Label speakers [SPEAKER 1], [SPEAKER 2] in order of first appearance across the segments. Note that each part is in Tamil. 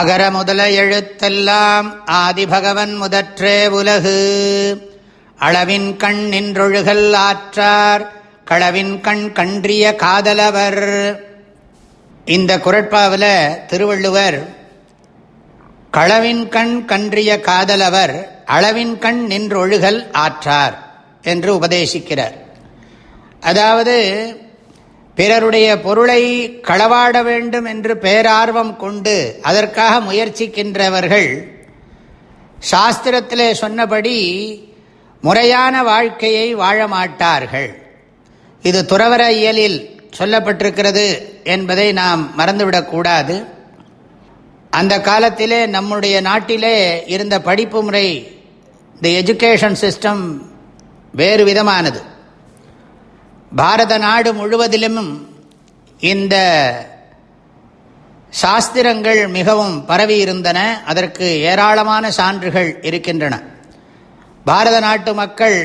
[SPEAKER 1] அகர முதல எழுத்தெல்லாம் ஆதிபகவன் முதற்றே உலகு அளவின் கண் நின்றொழுகல் ஆற்றார் களவின் கண் கன்றிய காதலவர் இந்த குரட்பாவில் திருவள்ளுவர் களவின் கண் கன்றிய காதலவர் அளவின் கண் நின்றொழுகல் ஆற்றார் என்று உபதேசிக்கிறார் அதாவது பிறருடைய பொருளை களவாட வேண்டும் என்று பேரார்வம் கொண்டு அதற்காக முயற்சிக்கின்றவர்கள் சாஸ்திரத்திலே சொன்னபடி முறையான வாழ்க்கையை வாழ மாட்டார்கள் இது துறவர இயலில் சொல்லப்பட்டிருக்கிறது என்பதை நாம் மறந்துவிடக்கூடாது அந்த காலத்திலே நம்முடைய நாட்டிலே இருந்த படிப்பு முறை இந்த எஜுகேஷன் சிஸ்டம் வேறு விதமானது பாரத நாடு முழுவதிலும் இந்த சாஸ்திரங்கள் மிகவும் பரவி இருந்தன அதற்கு ஏராளமான சான்றுகள் இருக்கின்றன பாரத நாட்டு மக்கள்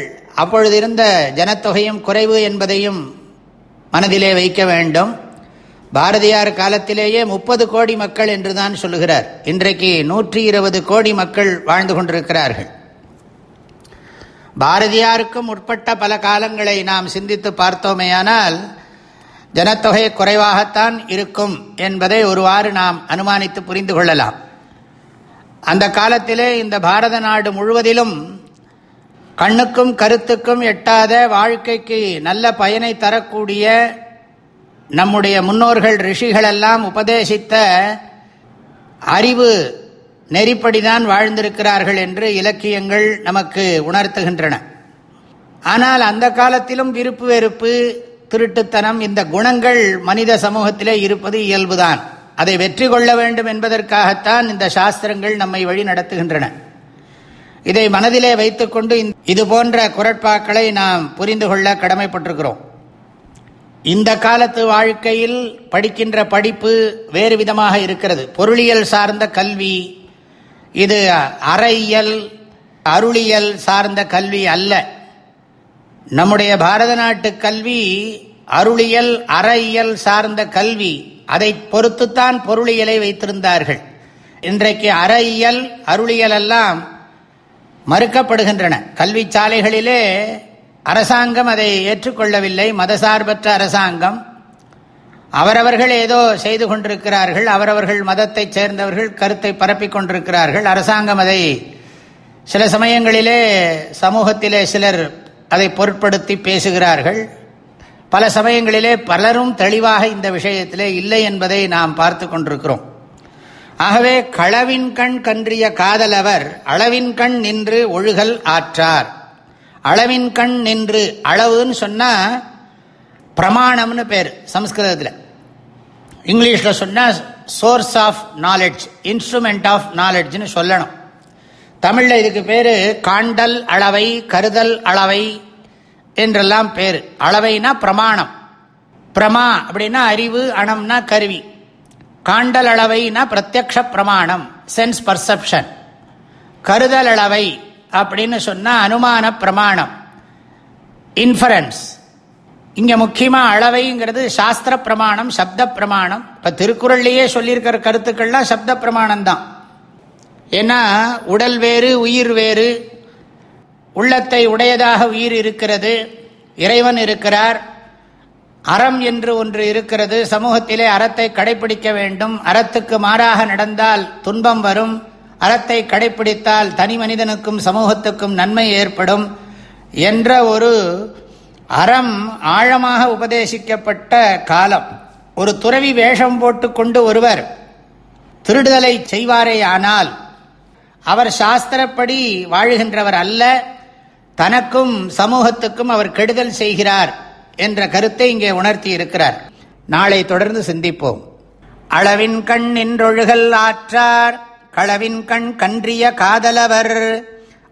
[SPEAKER 1] அப்பொழுது இருந்த ஜனத்தொகையும் குறைவு என்பதையும் மனதிலே வைக்க வேண்டும் பாரதியார் காலத்திலேயே முப்பது கோடி மக்கள் என்றுதான் சொல்லுகிறார் இன்றைக்கு நூற்றி இருபது கோடி மக்கள் வாழ்ந்து கொண்டிருக்கிறார்கள் பாரதியாருக்கும் உட்பட்ட பல காலங்களை நாம் சிந்தித்து பார்த்தோமேயானால் ஜனத்தொகை குறைவாகத்தான் இருக்கும் என்பதை ஒருவாறு நாம் அனுமானித்து புரிந்து கொள்ளலாம் அந்த காலத்திலே இந்த பாரத நாடு முழுவதிலும் கண்ணுக்கும் கருத்துக்கும் எட்டாத வாழ்க்கைக்கு நல்ல பயனை தரக்கூடிய நம்முடைய முன்னோர்கள் ரிஷிகளெல்லாம் உபதேசித்த அறிவு நெறிப்படிதான் வாழ்ந்திருக்கிறார்கள் என்று இலக்கியங்கள் நமக்கு உணர்த்துகின்றன ஆனால் அந்த காலத்திலும் விருப்பு வெறுப்பு திருட்டுத்தனம் இந்த குணங்கள் மனித சமூகத்திலே இருப்பது இயல்புதான் அதை வெற்றி கொள்ள வேண்டும் என்பதற்காகத்தான் இந்த சாஸ்திரங்கள் நம்மை வழி நடத்துகின்றன இதை மனதிலே வைத்துக்கொண்டு இது போன்ற குரட்பாக்களை நாம் புரிந்து கொள்ள கடமைப்பட்டிருக்கிறோம் இந்த காலத்து வாழ்க்கையில் படிக்கின்ற படிப்பு வேறு விதமாக இருக்கிறது பொருளியல் சார்ந்த கல்வி இது அறையியல் அருளியல் சார்ந்த கல்வி அல்ல நம்முடைய பாரத நாட்டு கல்வி அருளியல் அறையியல் சார்ந்த கல்வி அதை பொறுத்துத்தான் பொருளியலை வைத்திருந்தார்கள் இன்றைக்கு அறையியல் அருளியல் எல்லாம் மறுக்கப்படுகின்றன கல்வி சாலைகளிலே அரசாங்கம் அதை ஏற்றுக்கொள்ளவில்லை மதசார்பற்ற அரசாங்கம் அவரவர்கள் ஏதோ செய்து கொண்டிருக்கிறார்கள் அவரவர்கள் மதத்தை சேர்ந்தவர்கள் கருத்தை பரப்பி கொண்டிருக்கிறார்கள் அரசாங்கம் அதை சில சமயங்களிலே சமூகத்திலே சிலர் அதை பொருட்படுத்தி பேசுகிறார்கள் பல சமயங்களிலே பலரும் தெளிவாக இந்த விஷயத்திலே இல்லை என்பதை நாம் பார்த்து கொண்டிருக்கிறோம் ஆகவே களவின் கண் கன்றிய அவர் அளவின் கண் நின்று ஒழுகல் ஆற்றார் அளவின் கண் நின்று அளவுன்னு சொன்னால் பிரமாணம்னு பேர் சம்ஸ்கிருதத்தில் இங்கிலீஷில் சொன்னால் source of knowledge instrument of நாலெட்ஜ்னு சொல்லணும் தமிழில் இதுக்கு பேர் காண்டல் அளவை கருதல் அளவை என்றெல்லாம் பேர் அளவைனா பிரமாணம் பிரமா அப்படின்னா அறிவு அணம்னா கருவி காண்டல் அளவைனா பிரத்யக்ஷ பிரமாணம் சென்ஸ் பர்செப்ஷன் கருதல் அளவை அப்படின்னு சொன்னால் அனுமான பிரமாணம் இன்ஃபரன்ஸ் இங்கே முக்கியமாக அளவைங்கிறது சாஸ்திர பிரமாணம் சப்த பிரமாணம் இப்போ திருக்குறள்லேயே சொல்லியிருக்கிற கருத்துக்கள்லாம் சப்த பிரமாணம் தான் ஏன்னா உடல் வேறு உயிர் வேறு உள்ளத்தை உடையதாக உயிர் இருக்கிறது இறைவன் இருக்கிறார் அறம் என்று ஒன்று இருக்கிறது சமூகத்திலே அறத்தை கடைபிடிக்க வேண்டும் அறத்துக்கு மாறாக நடந்தால் துன்பம் வரும் அறத்தை கடைபிடித்தால் தனி மனிதனுக்கும் சமூகத்துக்கும் நன்மை ஏற்படும் என்ற ஒரு அறம் ஆழமாக உபதேசிக்கப்பட்ட காலம் ஒரு துறவி வேஷம் போட்டுக்கொண்டு ஒருவர் திருடுதலை செய்வாரே ஆனால் அவர் சாஸ்திரப்படி வாழுகின்றவர் அல்ல தனக்கும் சமூகத்துக்கும் அவர் கெடுதல் செய்கிறார் என்ற கருத்தை இங்கே உணர்த்தி இருக்கிறார் நாளை தொடர்ந்து சிந்திப்போம் அளவின் கண் நின்றொழுகல் ஆற்றார் களவின் கண் கன்றிய காதலவர்